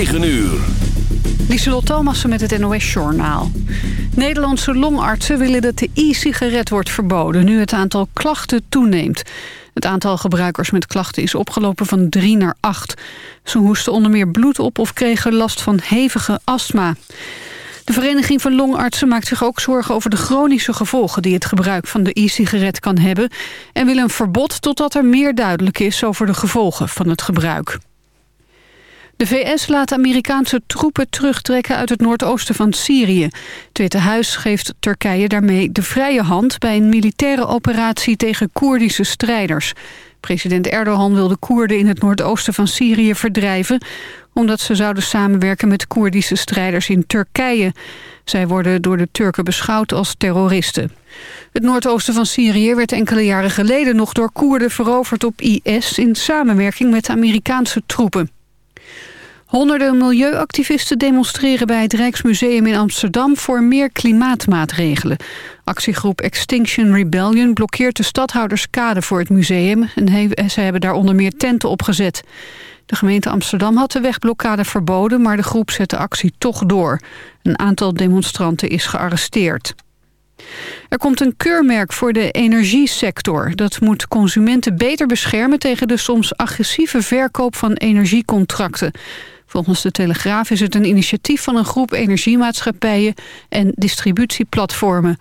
9 uur. Lieselot Thomassen met het NOS-journaal. Nederlandse longartsen willen dat de e-sigaret wordt verboden... nu het aantal klachten toeneemt. Het aantal gebruikers met klachten is opgelopen van 3 naar 8. Ze hoesten onder meer bloed op of kregen last van hevige astma. De Vereniging van Longartsen maakt zich ook zorgen over de chronische gevolgen... die het gebruik van de e-sigaret kan hebben... en wil een verbod totdat er meer duidelijk is over de gevolgen van het gebruik. De VS laat Amerikaanse troepen terugtrekken uit het noordoosten van Syrië. Het Witte Huis geeft Turkije daarmee de vrije hand... bij een militaire operatie tegen Koerdische strijders. President Erdogan wil de Koerden in het noordoosten van Syrië verdrijven... omdat ze zouden samenwerken met Koerdische strijders in Turkije. Zij worden door de Turken beschouwd als terroristen. Het noordoosten van Syrië werd enkele jaren geleden nog door Koerden veroverd op IS... in samenwerking met Amerikaanse troepen. Honderden milieuactivisten demonstreren bij het Rijksmuseum in Amsterdam voor meer klimaatmaatregelen. Actiegroep Extinction Rebellion blokkeert de stadhouderskade voor het museum en ze hebben daar onder meer tenten opgezet. De gemeente Amsterdam had de wegblokkade verboden, maar de groep zet de actie toch door. Een aantal demonstranten is gearresteerd. Er komt een keurmerk voor de energiesector. Dat moet consumenten beter beschermen tegen de soms agressieve verkoop van energiecontracten. Volgens de Telegraaf is het een initiatief van een groep energiemaatschappijen en distributieplatformen.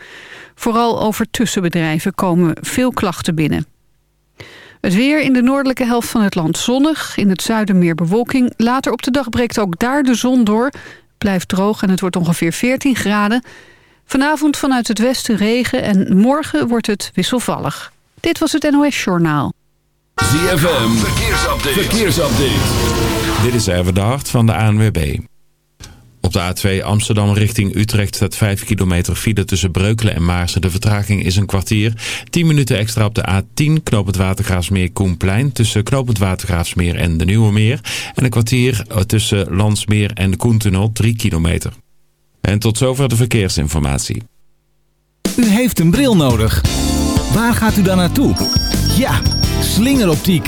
Vooral over tussenbedrijven komen veel klachten binnen. Het weer in de noordelijke helft van het land zonnig. In het zuiden meer bewolking. Later op de dag breekt ook daar de zon door. Blijft droog en het wordt ongeveer 14 graden. Vanavond vanuit het westen regen en morgen wordt het wisselvallig. Dit was het NOS Journaal. ZFM, verkeersupdate. Dit is even de van de ANWB. Op de A2 Amsterdam richting Utrecht staat 5 kilometer file tussen Breukelen en Maarsen. De vertraging is een kwartier. 10 minuten extra op de A10 Knoop het Watergraafsmeer Koenplein tussen Knoop het Watergraafsmeer en de Nieuwe Meer. En een kwartier tussen Landsmeer en de Koentunnel 3 kilometer. En tot zover de verkeersinformatie. U heeft een bril nodig. Waar gaat u dan naartoe? Ja, slingeroptiek.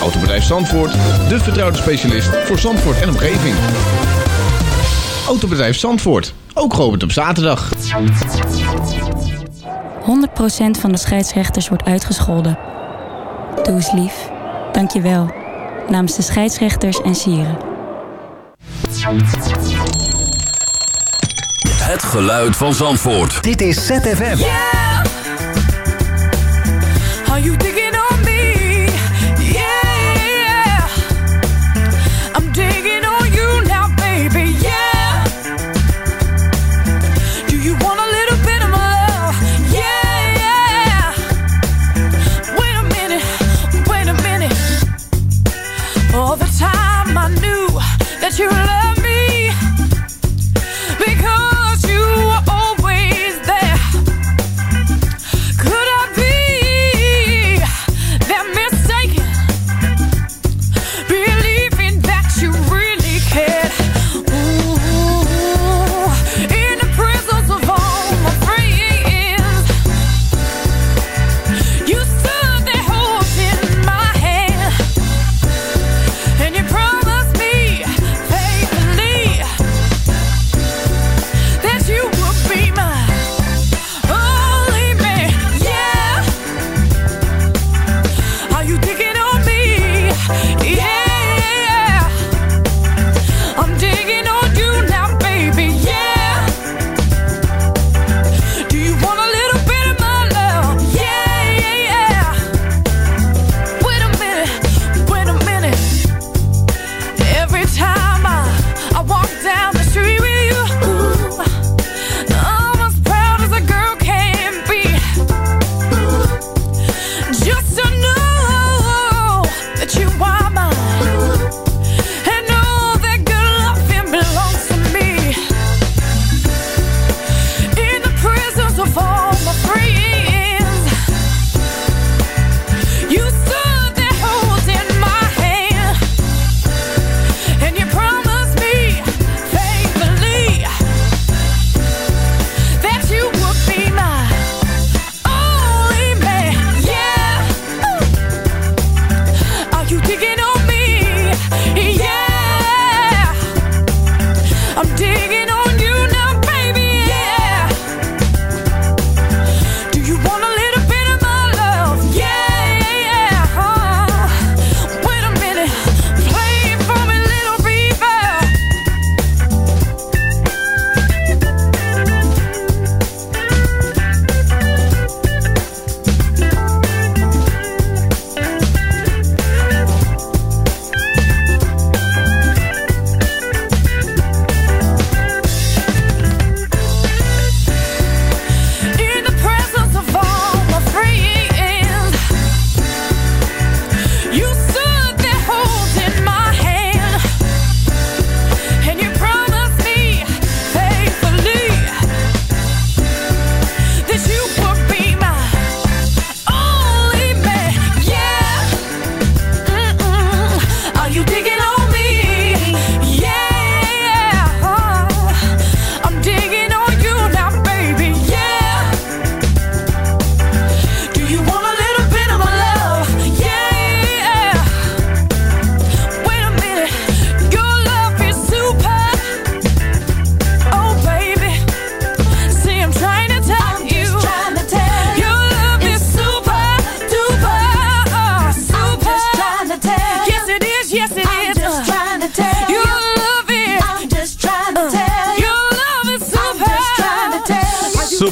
Autobedrijf Zandvoort, de vertrouwde specialist voor Zandvoort en omgeving. Autobedrijf Zandvoort, ook geopend op zaterdag. 100% van de scheidsrechters wordt uitgescholden. Doe eens lief. Dank je wel. Namens de scheidsrechters en sieren. Het geluid van Zandvoort. Dit is ZFM. Are you digging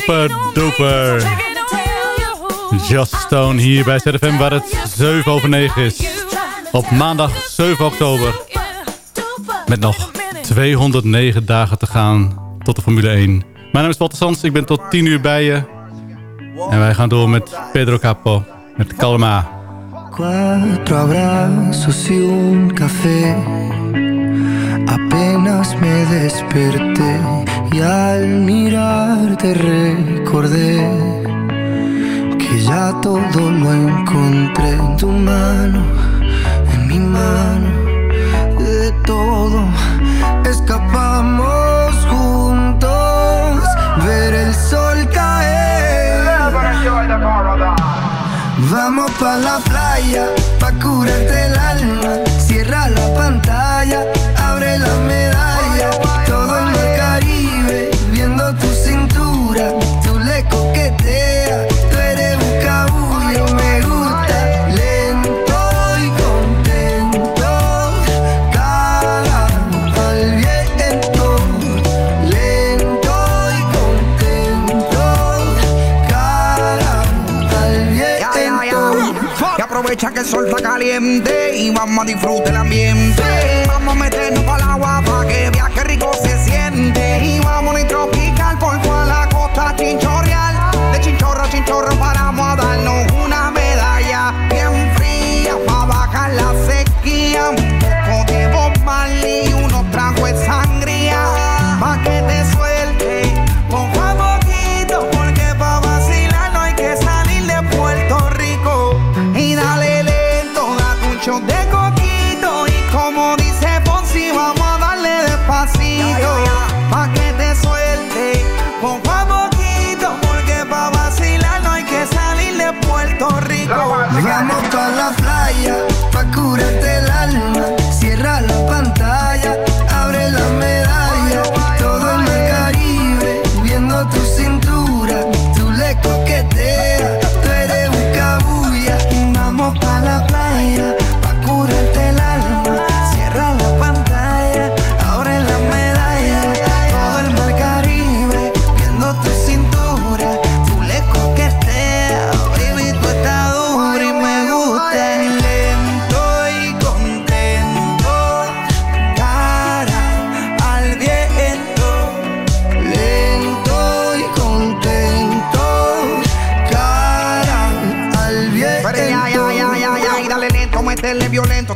Super duper. Just Stone hier bij ZFM waar het 7 over 9 is. Op maandag 7 oktober. Met nog 209 dagen te gaan tot de Formule 1. Mijn naam is Walter Sands, ik ben tot 10 uur bij je. En wij gaan door met Pedro Capo, met Calma. Cuatro abrazos y un café. Apenas me desperté y al mirarte recordé que ya todo lo encontré en tu mano, en mi mano, de todo escapamos juntos, ver el sol caer. Vamos pa la playa, pa curarte el alma. Cierra la pantalla, abre la medalla. Sol está caliente y vamos a disfrutar el ambiente.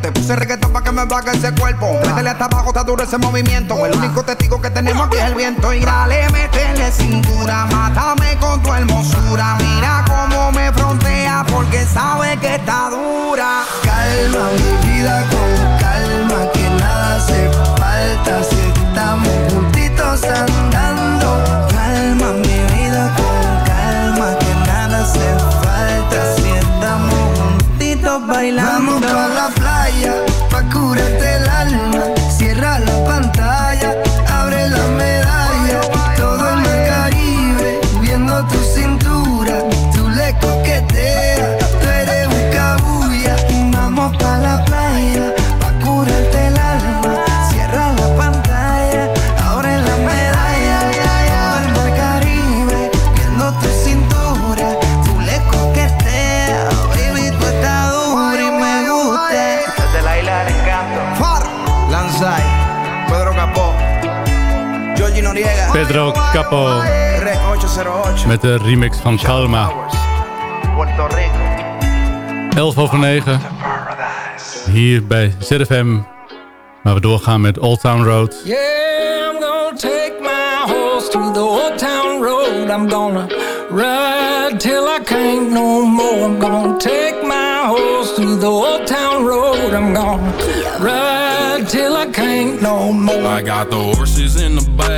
Te puse reggaetón pa' que me baje ese cuerpo. Métele hasta abajo, está duro ese movimiento. El único testigo que tenemos aquí es el viento. Y dale, métele cintura, mátame con tu hermosura. Mira cómo me frontea porque sabe que está dura. Calma mi vida con calma, que nada hace falta si estamos juntitos andando. Calma mi vida con calma, que nada hace falta si estamos juntitos bailando. Vamos María, pa' curarte. Pedro Capo Rec 808. met de remix van Calma. Puerto Rico. 11 over 9. Hier bij ZFM. Waar we doorgaan met Old Town Road. Yeah, I'm gonna take my horse to the old town road. I'm gonna ride till I can't no more. I'm gonna take my horse to the old town road. I'm gonna ride till I can't no more. I got the horses in the back,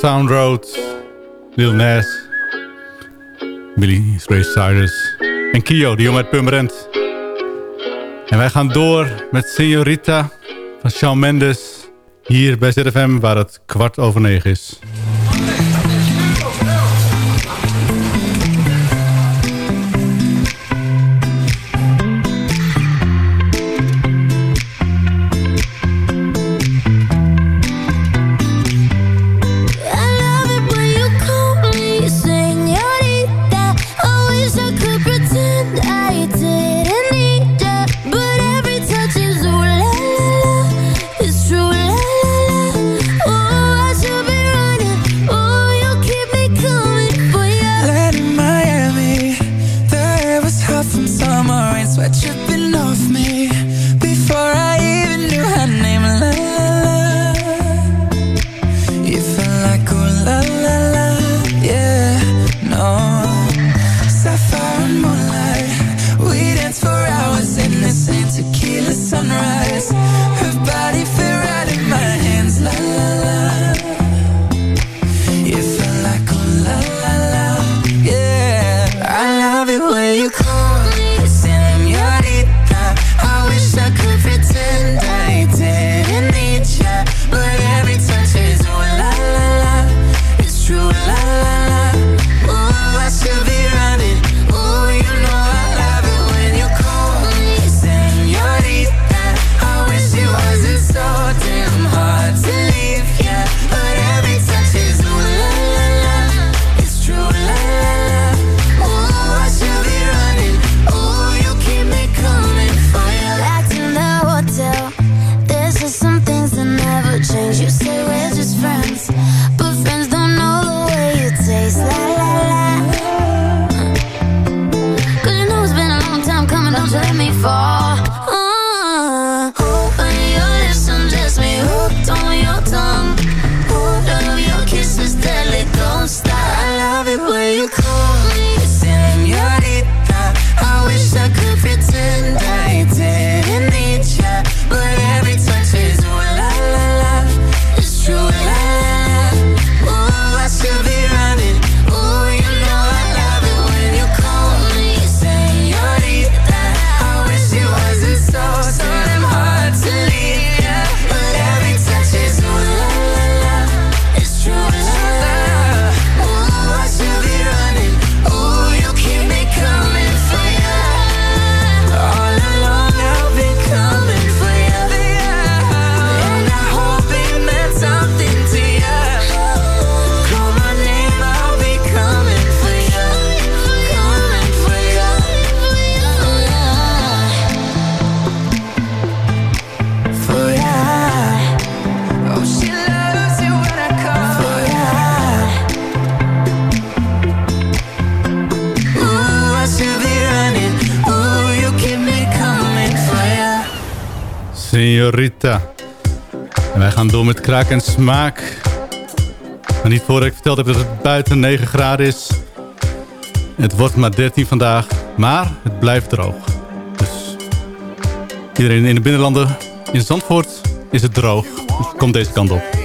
Town Road, Lil Nas, Billy Ray Cyrus en Kio, de jongen uit Pummerend. En wij gaan door met Senorita van Shawn Mendes hier bij ZFM waar het kwart over negen is. summer rain sweat dripping off me. met kraak en smaak. Maar niet voordat ik verteld heb dat het buiten 9 graden is. Het wordt maar 13 vandaag, maar het blijft droog. Dus iedereen in de binnenlanden, in Zandvoort, is het droog. Dus Komt deze kant op.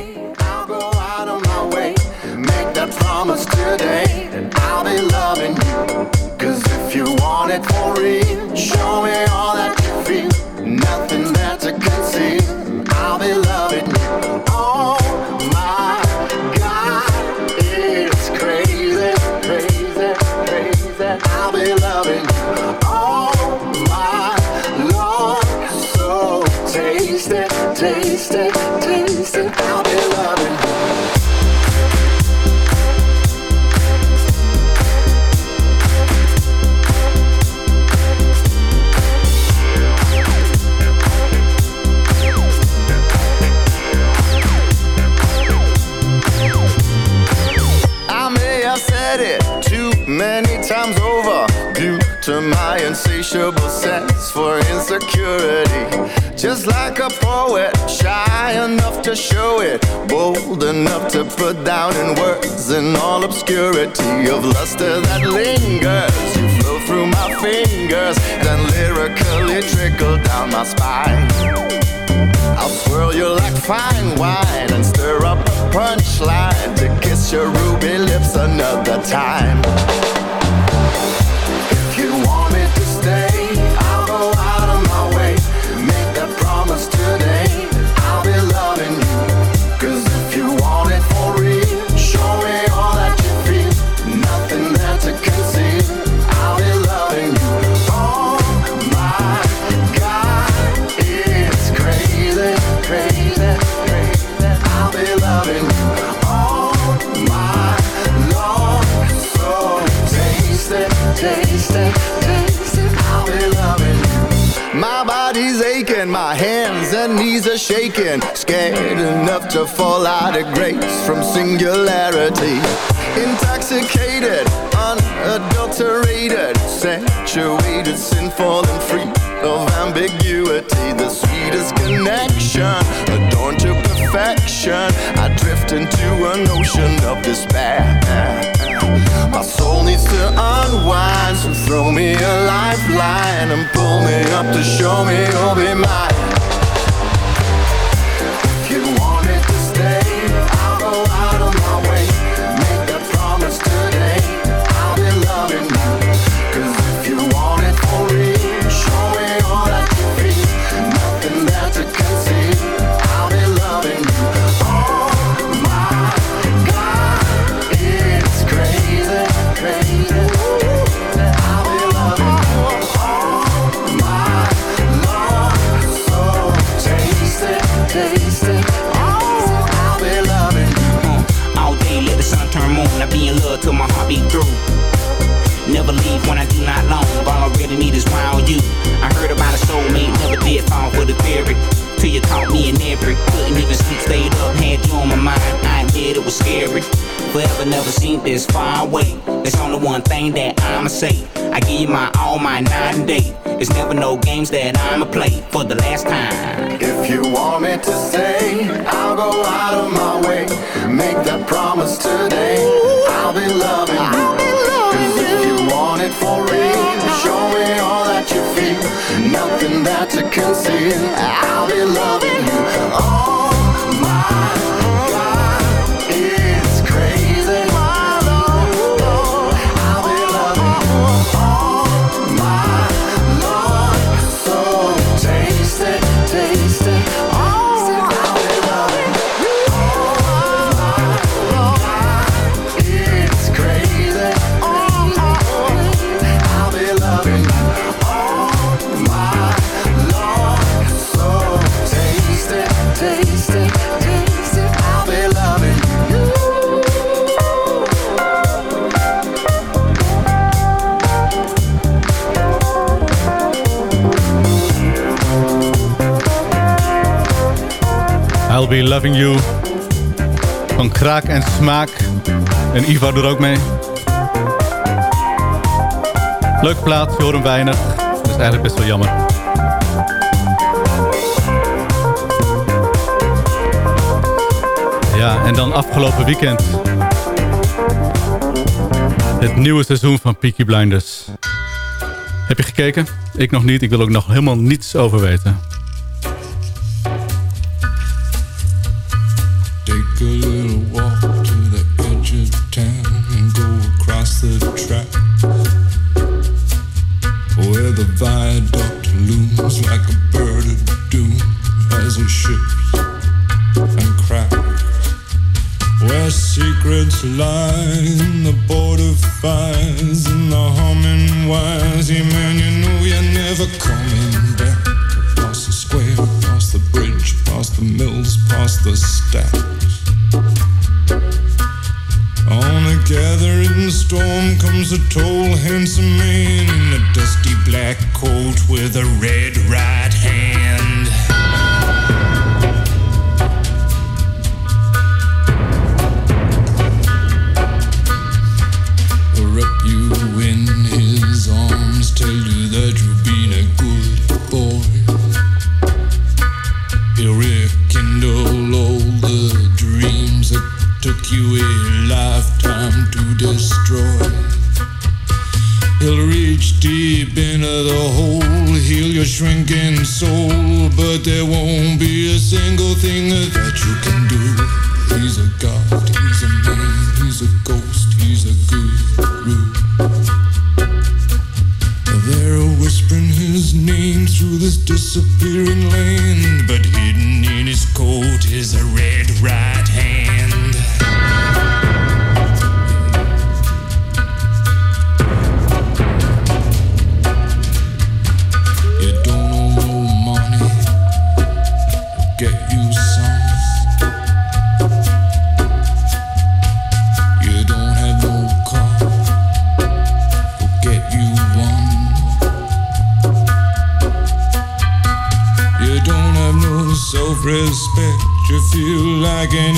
my insatiable sense for insecurity. Just like a poet, shy enough to show it, bold enough to put down in words in all obscurity of luster that lingers. You flow through my fingers, then lyrically trickle down my spine. I'll swirl you like fine wine and stir up a punchline to kiss your ruby lips another time. my hands and knees are shaking. Scared enough to fall out of grace from singularity. Intoxicated, unadulterated, saturated, sinful and free of ambiguity. The sweetest connection, adorned to perfection. I drift into an ocean of despair. My soul needs to unwind, so throw me a lifeline and pull me up to show me you'll be mine. night and day. It's never no games that I'ma play for the last time. If you want me to say Loving You. Van Kraak en Smaak. En Ivar doet ook mee. Leuk voor hem weinig. Dat is eigenlijk best wel jammer. Ja, en dan afgelopen weekend. Het nieuwe seizoen van Peaky Blinders. Heb je gekeken? Ik nog niet. Ik wil ook nog helemaal niets over weten. Again.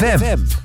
Web.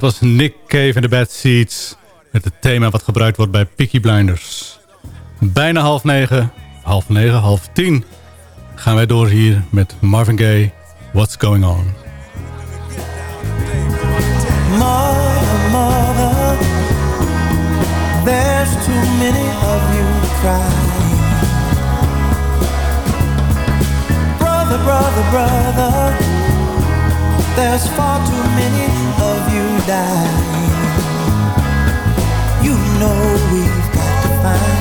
dat was Nick Cave in the Bad Seats. Met het thema wat gebruikt wordt bij Picky Blinders. Bijna half negen, half negen, half tien. Gaan wij door hier met Marvin Gaye. What's going on? Mother, mother, there's too many of you crying. Brother, brother, brother. There's far too many of you dying. You know we've got to find.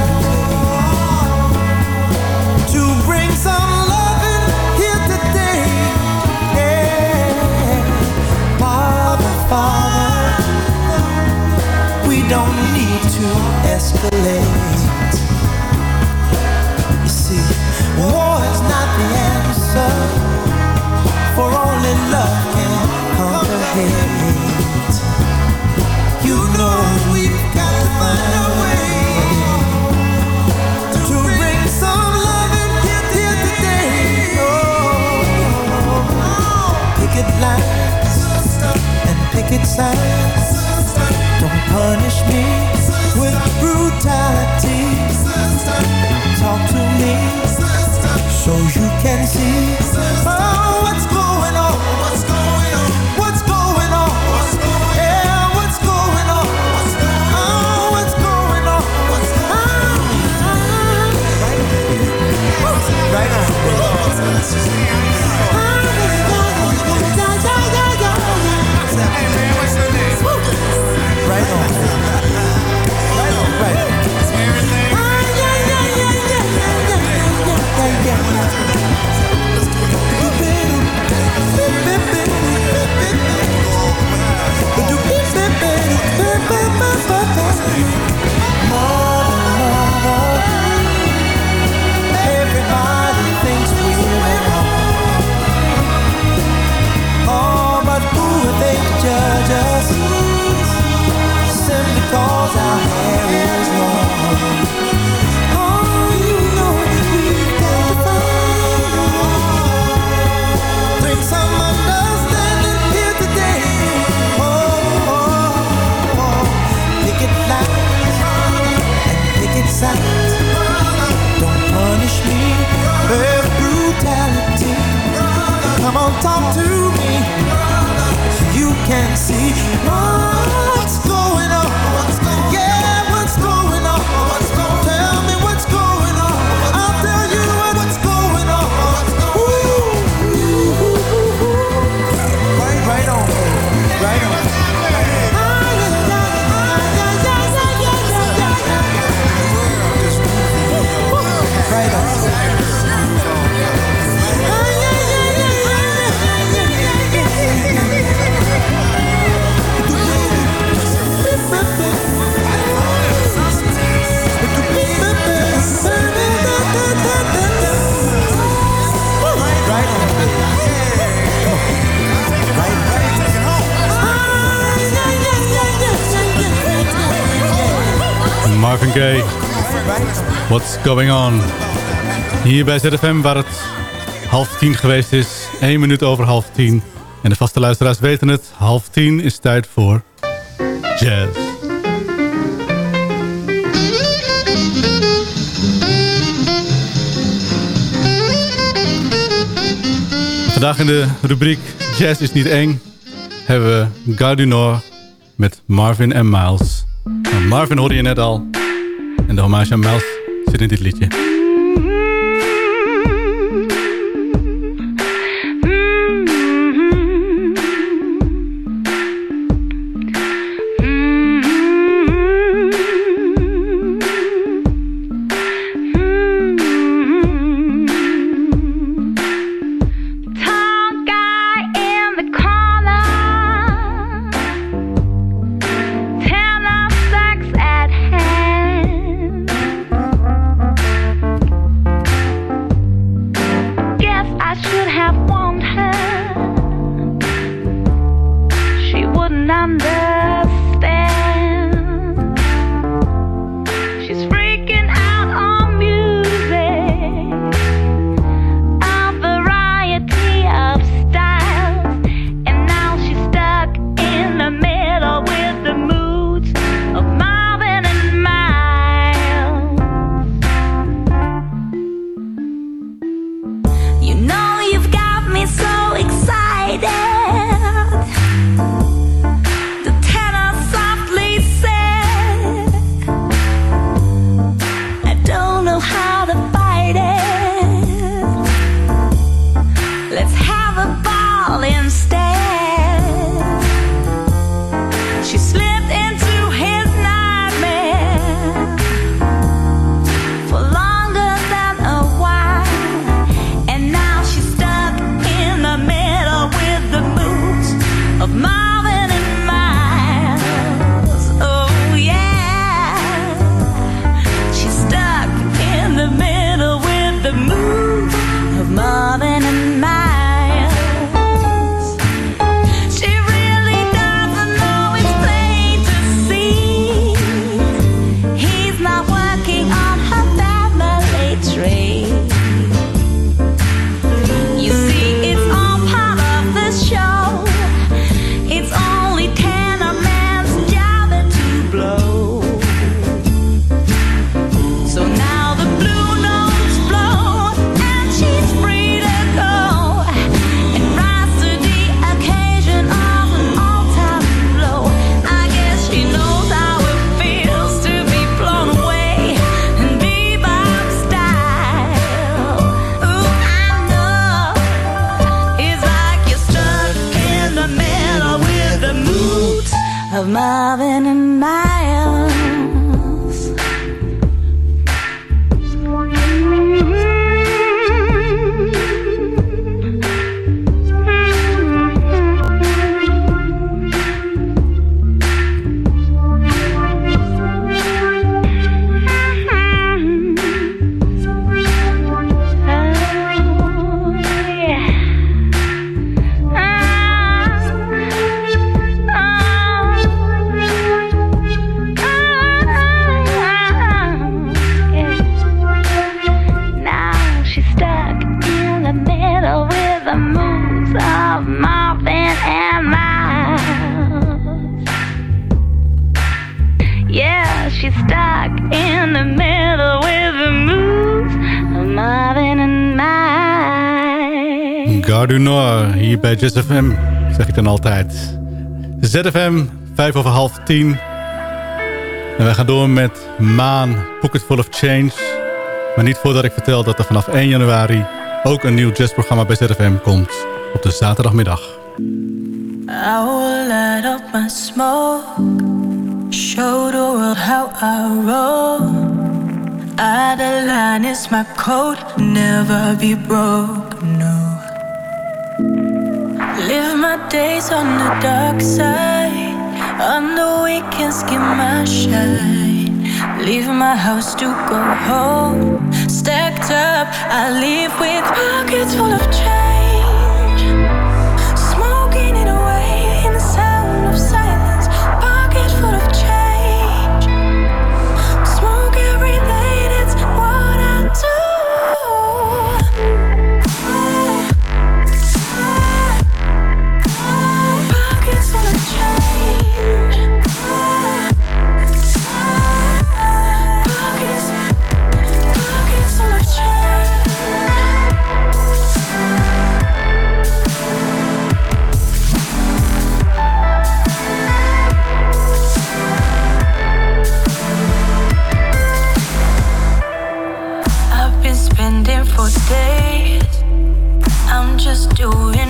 See Marvin Gaye. What's going on? Hier bij ZFM waar het half tien geweest is. 1 minuut over half tien. En de vaste luisteraars weten het. Half tien is tijd voor jazz. Vandaag in de rubriek Jazz is niet eng... hebben we Gare met Marvin en Miles. Nou, Marvin hoorde je net al. En de hommage aan Miles zit in dit liedje. ZFM, zeg ik dan altijd. ZFM, vijf over half tien. En wij gaan door met Maan, Pocket Full of Change. Maar niet voordat ik vertel dat er vanaf 1 januari... ook een nieuw jazzprogramma bij ZFM komt op de zaterdagmiddag. I will light up my smoke, show the world how I roll. Adeline is my code, never be broke, no. My days on the dark side, on the weekends get my shine. Leave my house to go home, stacked up, I leave with pockets full of change.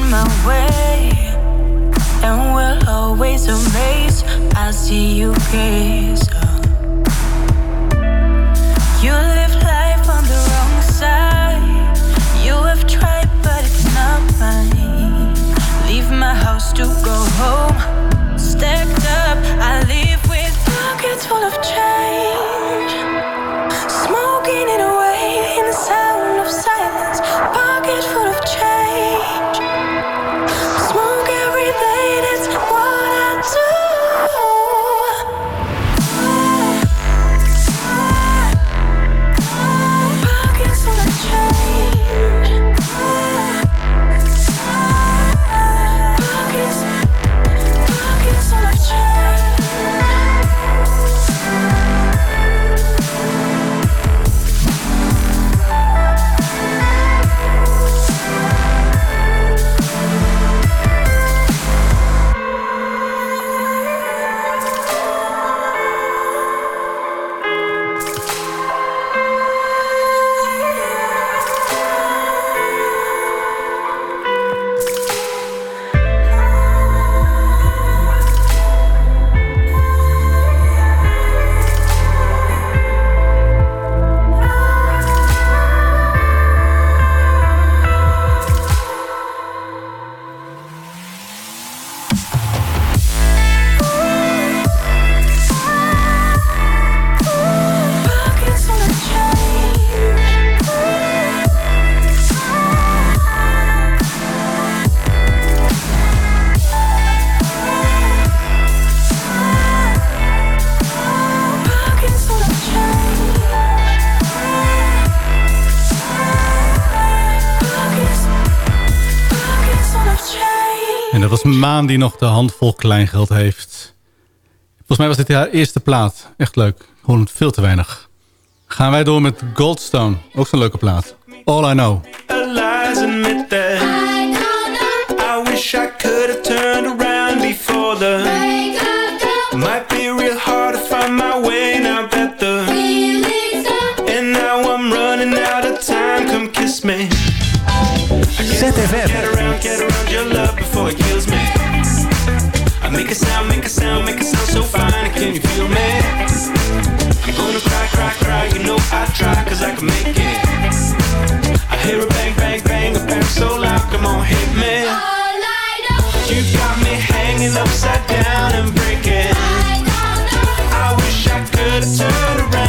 My way, and will always amaze. I see you gaze. Uh. You live life on the wrong side. You have tried, but it's not mine. Leave my house to go home. Stacked up, I leave with pockets full of change. Maan die nog de handvol kleingeld heeft. Volgens mij was dit haar eerste plaat. Echt leuk. Gewoon veel te weinig. Gaan wij door met Goldstone. Ook zo'n leuke plaat. All I Know. I wish I could have turned around before the Might be real hard to find my way now that the And now I'm running out of time, come kiss me ZFM. Make a sound, make a sound, make a sound so fine, can you feel me? I'm gonna cry, cry, cry, you know I try, cause I can make it. I hear a bang, bang, bang, a bang so loud, come on, hit me. You got me hanging upside down and breaking. I wish I could have turned around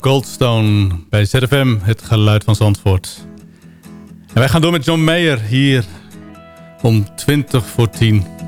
Goldstone bij ZFM, het geluid van Zandvoort. En wij gaan door met John Meyer hier om 20 voor 10.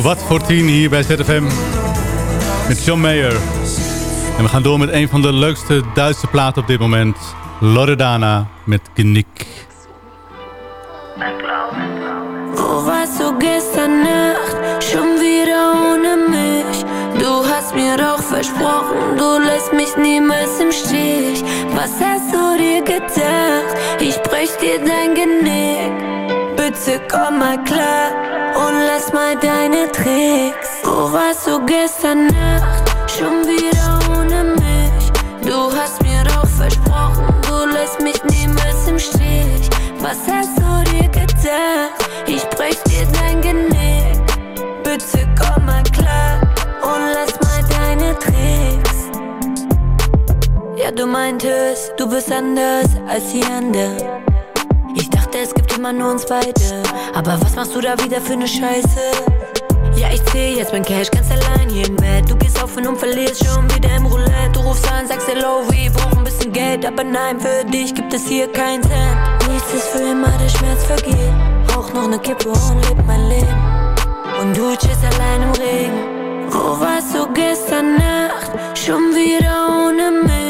Kwart voor tien hier bij ZFM met John Mayer. En we gaan door met een van de leukste Duitse platen op dit moment. Loredana met Genick. Wo warst du gestern Nacht? Schon wieder ohne mich. Du hast mir doch versprochen, du lässt mich niemals im Stich. Was hast du dir gedacht? Ich brech dir dein Genick. Bitte komm mal klar und lass mal deine Tricks. Wo warst du gestern Nacht? Schon wieder ohne mich. Du hast mir doch versprochen, du lässt mich niemals im Stich. Was hast du dir gedacht? Ich brech dir dein Genick. Bitte komm mal klar und lass mal deine Tricks. Ja, du meintest, du bist anders als die anderen. Immer nur uns beide. Aber was machst du da wieder für ne Scheiße? Ja, ich zähl jetzt mein Cash ganz allein hier im Bett. Du gehst auf und verlierst schon wieder im Roulette. Du rufst an, sagst hello, wir brauchen ein bisschen Geld. Aber nein, für dich gibt es hier keinen Cent. Nichts ist für immer, der Schmerz vergeht. Rauch noch ne Kippe und leb mein Leben. Und du chillst allein im Regen. Wo warst du gestern Nacht? Schon wieder ohne mich.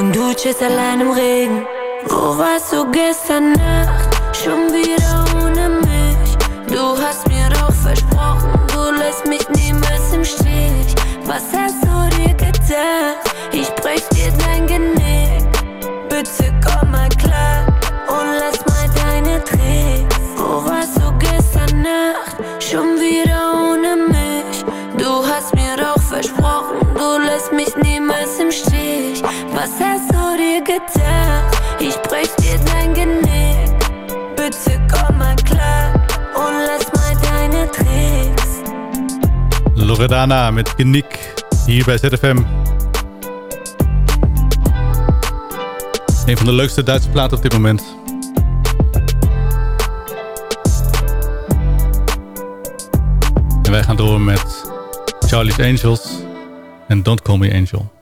Und du chillst allein im Regen. Wo warst du gestern Nacht? Schon wieder ohne mich. Du hast mir doch versprochen, du lässt mich niemals im Stich. Was hast du dir gedacht? Loredana met Genick hier bij ZFM. Een van de leukste Duitse platen op dit moment. En wij gaan door met Charlie's Angels en Don't Call Me Angel.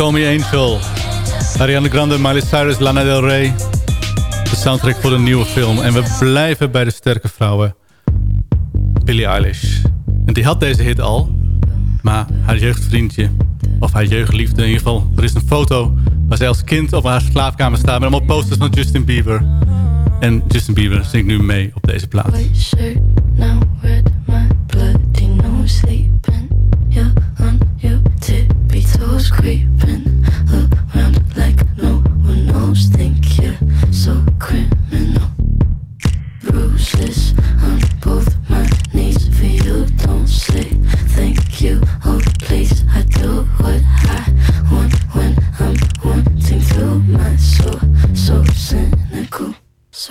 Call Me Angel. Ariana Grande, Miley Cyrus, Lana Del Rey. De soundtrack voor de nieuwe film. En we blijven bij de sterke vrouwen. Billie Eilish. En die had deze hit al. Maar haar jeugdvriendje, of haar jeugdliefde in ieder geval. Er is een foto waar zij als kind op haar slaapkamer staat... met allemaal posters van Justin Bieber. En Justin Bieber zingt nu mee op deze plaat.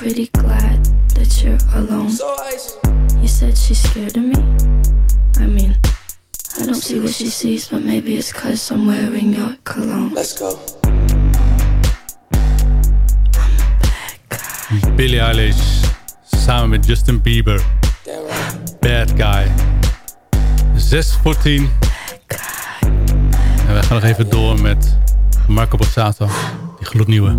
pretty glad that you're alone. So you said she's scared of me? I mean, I don't see what she sees, but maybe it's cause I'm wearing your cologne. Let's go. Billy Eilish samen met Justin Bieber. Bad guy. 614. En we gaan nog even door met Marco Borsato, die gloednieuwe.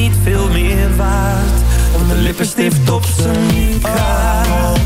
Niet veel meer waard dan de lippenstift op zijn kraag?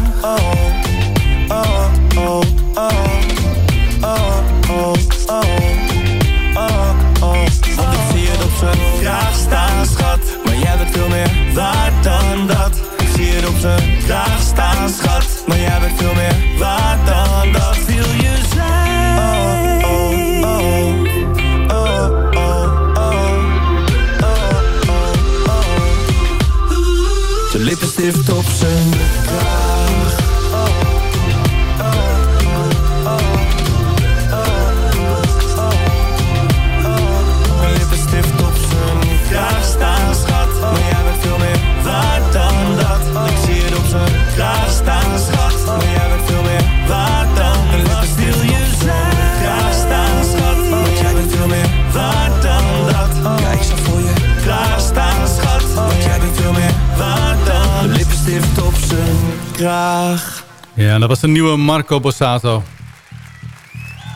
Ja, dat was de nieuwe Marco Bossato.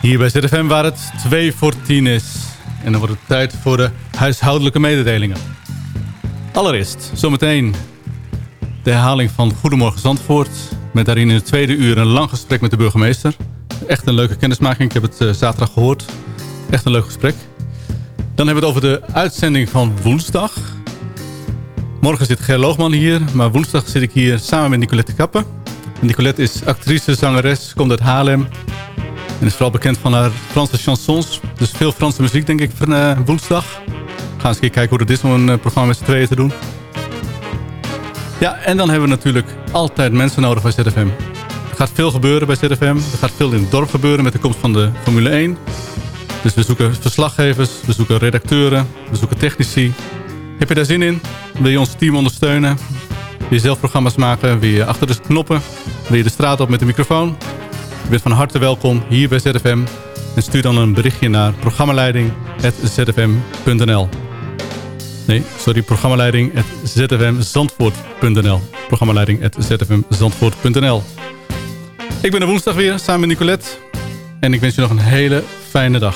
Hier bij ZFM waar het 2 voor 10 is. En dan wordt het tijd voor de huishoudelijke mededelingen. Allereerst, zometeen de herhaling van Goedemorgen Zandvoort. Met daarin in het tweede uur een lang gesprek met de burgemeester. Echt een leuke kennismaking. Ik heb het eh, zaterdag gehoord. Echt een leuk gesprek. Dan hebben we het over de uitzending van woensdag. Morgen zit Ger Loogman hier. Maar woensdag zit ik hier samen met Nicolette Kappen. Nicolette is actrice, zangeres, komt uit Haarlem. En is vooral bekend van haar Franse chansons. Dus veel Franse muziek, denk ik, van eh, woensdag. We gaan eens kijken hoe het is om een eh, programma met z'n tweeën te doen. Ja, en dan hebben we natuurlijk altijd mensen nodig bij ZFM. Er gaat veel gebeuren bij ZFM. Er gaat veel in het dorp gebeuren met de komst van de Formule 1. Dus we zoeken verslaggevers, we zoeken redacteuren, we zoeken technici. Heb je daar zin in? Wil je ons team ondersteunen? Wil je zelf programma's maken? Wil je achter de knoppen? Wil je de straat op met de microfoon? Je van harte welkom hier bij ZFM. En stuur dan een berichtje naar programmaleiding.zfm.nl Nee, sorry, programmaleiding.zfmzandvoort.nl Programmaleiding.zfmzandvoort.nl Ik ben er woensdag weer, samen met Nicolette. En ik wens je nog een hele fijne dag.